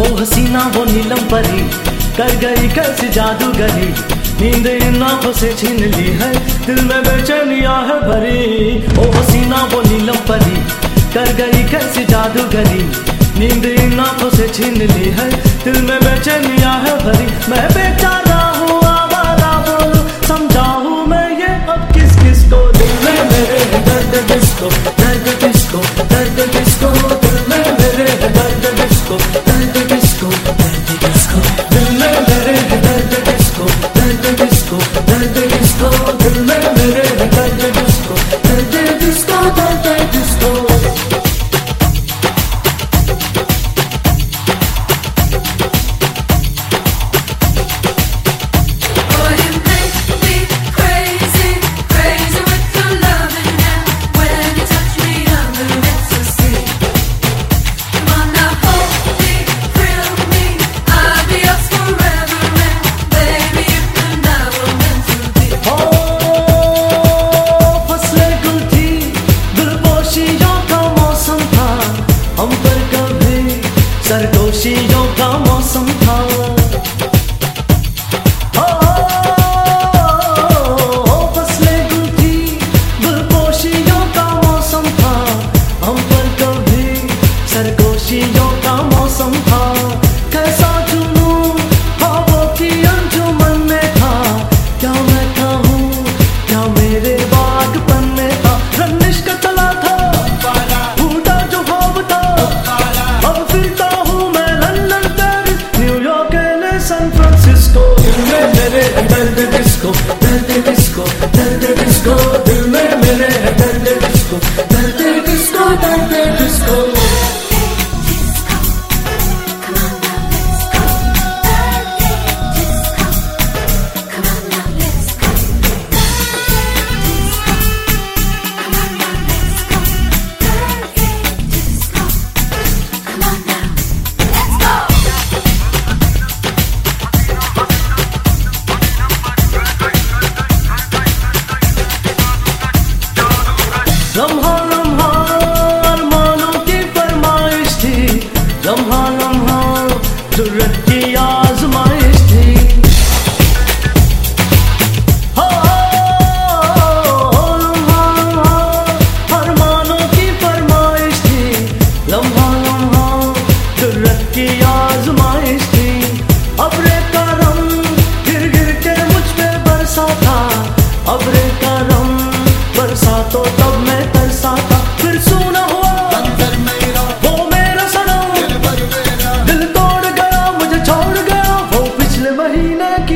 वो हसीना, वो नीलम परी। कर गई कैसे जादूगरी। नींद नाखों से छीन ली है। दिल में बेचैनिया है भरी। ओ हसीना, वो नीलम परी। कर गई कैसे जादूगरी। नींद इन्ना से छीन ली है। दिल में बेचैनिया है भरी। मैं बेचारा सरदोशियों का मौसम था। फ्रांसिस्को दिल में मेरे दर्द डिस्को दर्द डिस्को दर्द डिस्को दिल में मेरे दर्द डिस्को दर्द डिस्को दर्द Türkçe yazma.